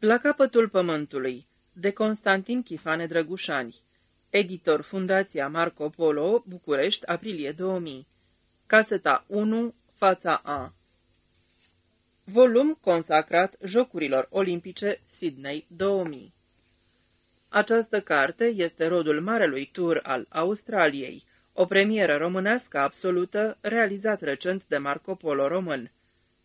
La capătul pământului, de Constantin Chifane Drăgușani, editor Fundația Marco Polo, București, aprilie 2000. Caseta 1, fața A. Volum consacrat Jocurilor Olimpice Sydney 2000. Această carte este rodul Marelui Tur al Australiei, o premieră românească absolută realizat recent de Marco Polo român.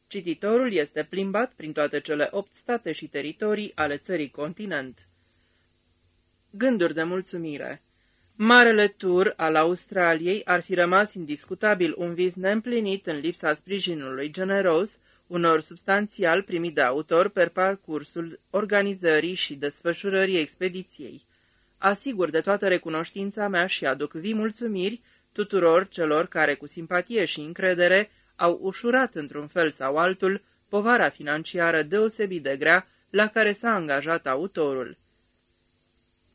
Cititorul este plimbat prin toate cele opt state și teritorii ale țării continent. Gânduri de mulțumire Marele tur al Australiei ar fi rămas indiscutabil un vis neîmplinit în lipsa sprijinului generos, unor substanțial primit de autor pe parcursul organizării și desfășurării expediției. Asigur de toată recunoștința mea și aduc vii mulțumiri tuturor celor care cu simpatie și încredere au ușurat într-un fel sau altul povara financiară deosebit de grea la care s-a angajat autorul.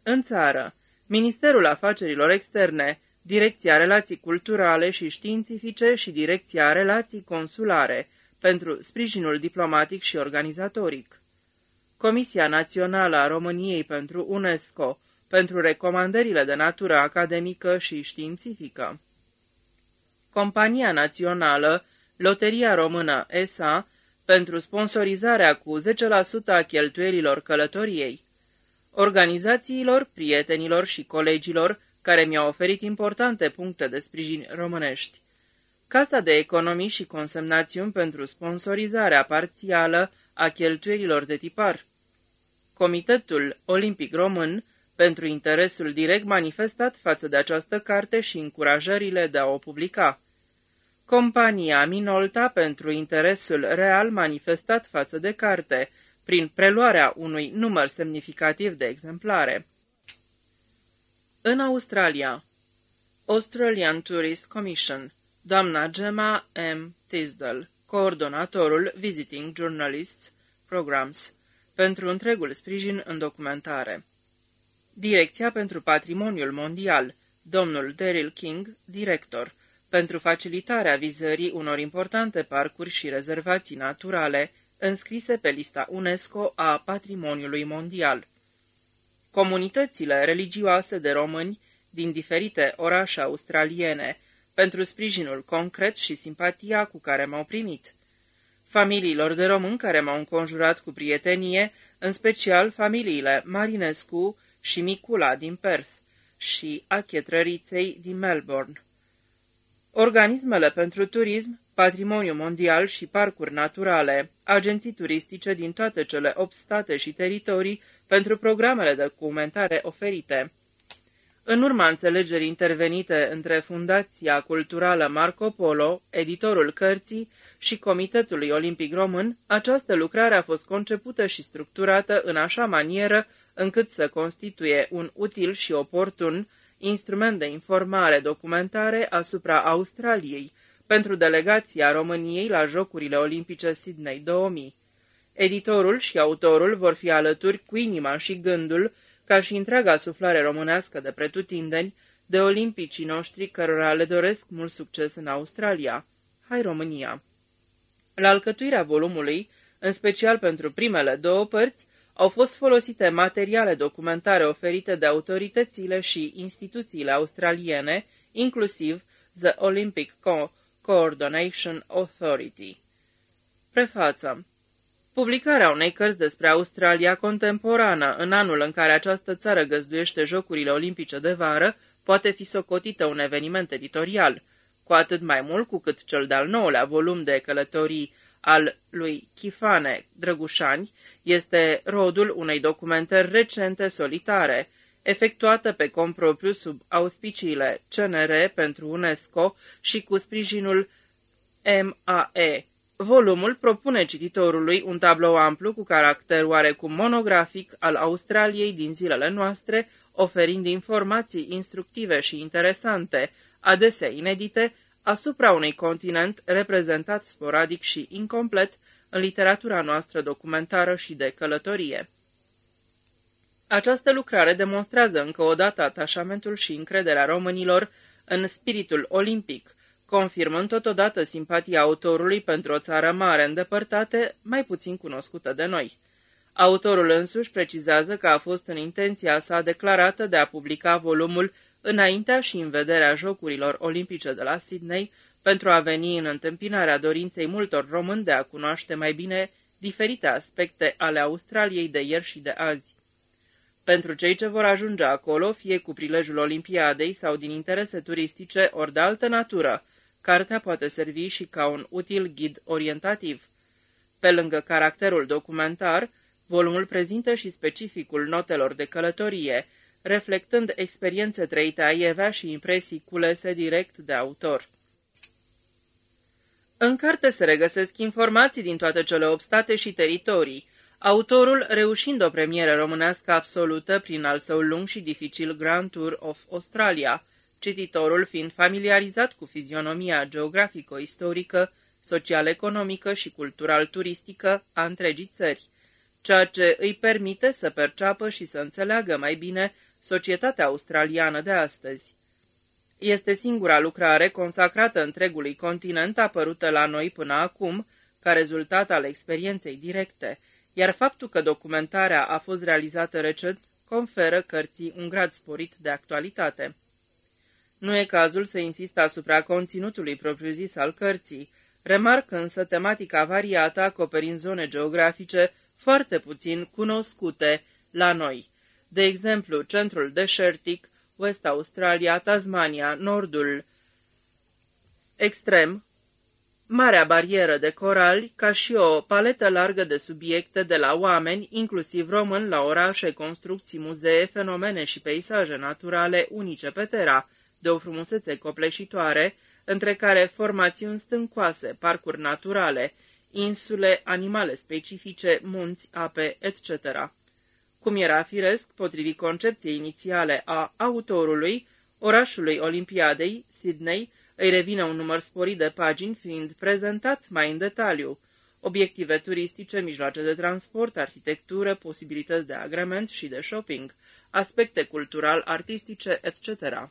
În țară, Ministerul Afacerilor Externe, Direcția Relații Culturale și Științifice și Direcția Relații Consulare, pentru sprijinul diplomatic și organizatoric. Comisia Națională a României pentru UNESCO, pentru recomandările de natură academică și științifică. Compania Națională, Loteria Română ESA, pentru sponsorizarea cu 10% a cheltuielilor călătoriei organizațiilor, prietenilor și colegilor care mi-au oferit importante puncte de sprijin românești. Casa de economii și consemnațiuni pentru sponsorizarea parțială a cheltuielilor de tipar. Comitetul Olimpic Român pentru interesul direct manifestat față de această carte și încurajările de a o publica. Compania Minolta pentru interesul real manifestat față de carte, prin preluarea unui număr semnificativ de exemplare. În Australia, Australian Tourist Commission, doamna Gemma M. Tisdale, coordonatorul Visiting Journalists Programs, pentru întregul sprijin în documentare. Direcția pentru Patrimoniul Mondial, domnul Daryl King, director, pentru facilitarea vizării unor importante parcuri și rezervații naturale, înscrise pe lista UNESCO a Patrimoniului Mondial. Comunitățile religioase de români din diferite orașe australiene, pentru sprijinul concret și simpatia cu care m-au primit. Familiilor de români care m-au înconjurat cu prietenie, în special familiile Marinescu și Micula din Perth și a Chetrăriței din Melbourne. Organismele pentru turism patrimoniu mondial și parcuri naturale, agenții turistice din toate cele 8 state și teritorii pentru programele de documentare oferite. În urma înțelegerii intervenite între Fundația Culturală Marco Polo, editorul cărții și Comitetului Olimpic Român, această lucrare a fost concepută și structurată în așa manieră încât să constituie un util și oportun instrument de informare documentare asupra Australiei, pentru delegația României la Jocurile Olimpice Sydney 2000. Editorul și autorul vor fi alături cu inima și gândul, ca și întreaga suflare românească de pretutindeni, de olimpicii noștri cărora le doresc mult succes în Australia. Hai România! La alcătuirea volumului, în special pentru primele două părți, au fost folosite materiale documentare oferite de autoritățile și instituțiile australiene, inclusiv The Olympic Co Coordination Authority. Prefață Publicarea unei cărți despre Australia contemporană în anul în care această țară găzduiește Jocurile Olimpice de vară poate fi socotită un eveniment editorial, cu atât mai mult cu cât cel de-al nouălea volum de călătorii al lui Chifane Drăgușani este rodul unei documentări recente solitare, efectuată pe compropriu sub auspiciile CNR pentru UNESCO și cu sprijinul MAE. Volumul propune cititorului un tablou amplu cu caracter oarecum monografic al Australiei din zilele noastre, oferind informații instructive și interesante, adesea inedite, asupra unui continent reprezentat sporadic și incomplet în literatura noastră documentară și de călătorie. Această lucrare demonstrează încă o dată atașamentul și încrederea românilor în spiritul olimpic, confirmând totodată simpatia autorului pentru o țară mare îndepărtată, mai puțin cunoscută de noi. Autorul însuși precizează că a fost în intenția sa declarată de a publica volumul înaintea și în vederea Jocurilor Olimpice de la Sydney, pentru a veni în întâmpinarea dorinței multor români de a cunoaște mai bine diferite aspecte ale Australiei de ieri și de azi. Pentru cei ce vor ajunge acolo, fie cu prilejul Olimpiadei sau din interese turistice ori de altă natură, cartea poate servi și ca un util ghid orientativ. Pe lângă caracterul documentar, volumul prezintă și specificul notelor de călătorie, reflectând experiențe trăite aievea și impresii culese direct de autor. În carte se regăsesc informații din toate cele 8 state și teritorii, autorul reușind o premieră românească absolută prin al său lung și dificil Grand Tour of Australia, cititorul fiind familiarizat cu fizionomia geografico-istorică, social-economică și cultural-turistică a întregii țări, ceea ce îi permite să perceapă și să înțeleagă mai bine societatea australiană de astăzi. Este singura lucrare consacrată întregului continent apărută la noi până acum, ca rezultat al experienței directe, iar faptul că documentarea a fost realizată recent conferă cărții un grad sporit de actualitate. Nu e cazul să insist asupra conținutului propriu-zis al cărții, remarc însă tematica variată acoperind zone geografice foarte puțin cunoscute la noi. De exemplu, centrul deșertic, West Australia, Tasmania, nordul extrem, Marea barieră de corali, ca și o paletă largă de subiecte de la oameni, inclusiv români, la orașe, construcții, muzee, fenomene și peisaje naturale unice pe Terra, de o frumusețe copleșitoare, între care formațiuni stâncoase, parcuri naturale, insule, animale specifice, munți, ape, etc. Cum era firesc, potrivit concepției inițiale a autorului, orașului Olimpiadei, Sydney, îi revine un număr sporit de pagini fiind prezentat mai în detaliu, obiective turistice, mijloace de transport, arhitectură, posibilități de agrement și de shopping, aspecte cultural-artistice, etc.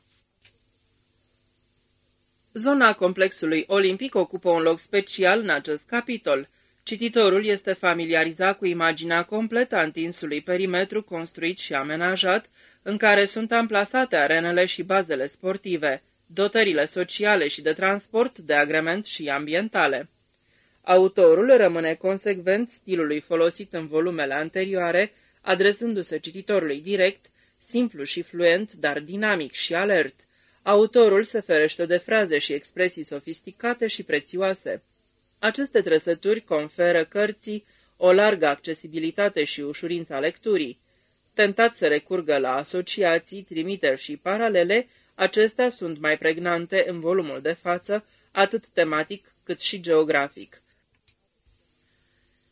Zona complexului olimpic ocupă un loc special în acest capitol. Cititorul este familiarizat cu imaginea completă a întinsului perimetru construit și amenajat, în care sunt amplasate arenele și bazele sportive, dotările sociale și de transport, de agrement și ambientale. Autorul rămâne consecvent stilului folosit în volumele anterioare, adresându-se cititorului direct, simplu și fluent, dar dinamic și alert. Autorul se ferește de fraze și expresii sofisticate și prețioase. Aceste trăsături conferă cărții o largă accesibilitate și ușurința lecturii. Tentat să recurgă la asociații, trimiteri și paralele, acestea sunt mai pregnante în volumul de față, atât tematic cât și geografic.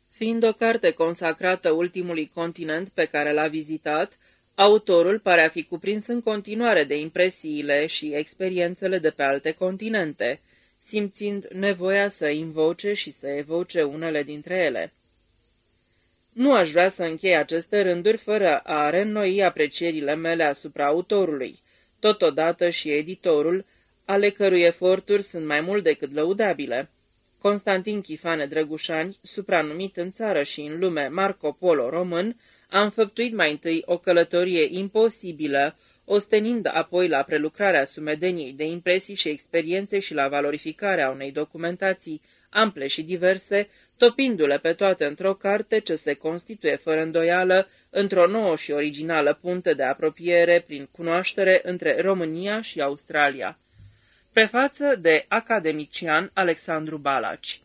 Fiind o carte consacrată ultimului continent pe care l-a vizitat, autorul pare a fi cuprins în continuare de impresiile și experiențele de pe alte continente, simțind nevoia să invoce și să evoce unele dintre ele. Nu aș vrea să închei aceste rânduri fără a reînnoi aprecierile mele asupra autorului, totodată și editorul, ale cărui eforturi sunt mai mult decât lăudabile. Constantin Chifane Drăgușani, supranumit în țară și în lume Marco Polo român, a înfăptuit mai întâi o călătorie imposibilă, ostenind apoi la prelucrarea sumedeniei de impresii și experiențe și la valorificarea unei documentații ample și diverse, topindu-le pe toate într-o carte ce se constituie fără îndoială într-o nouă și originală punte de apropiere prin cunoaștere între România și Australia. Prefață de academician Alexandru Balaci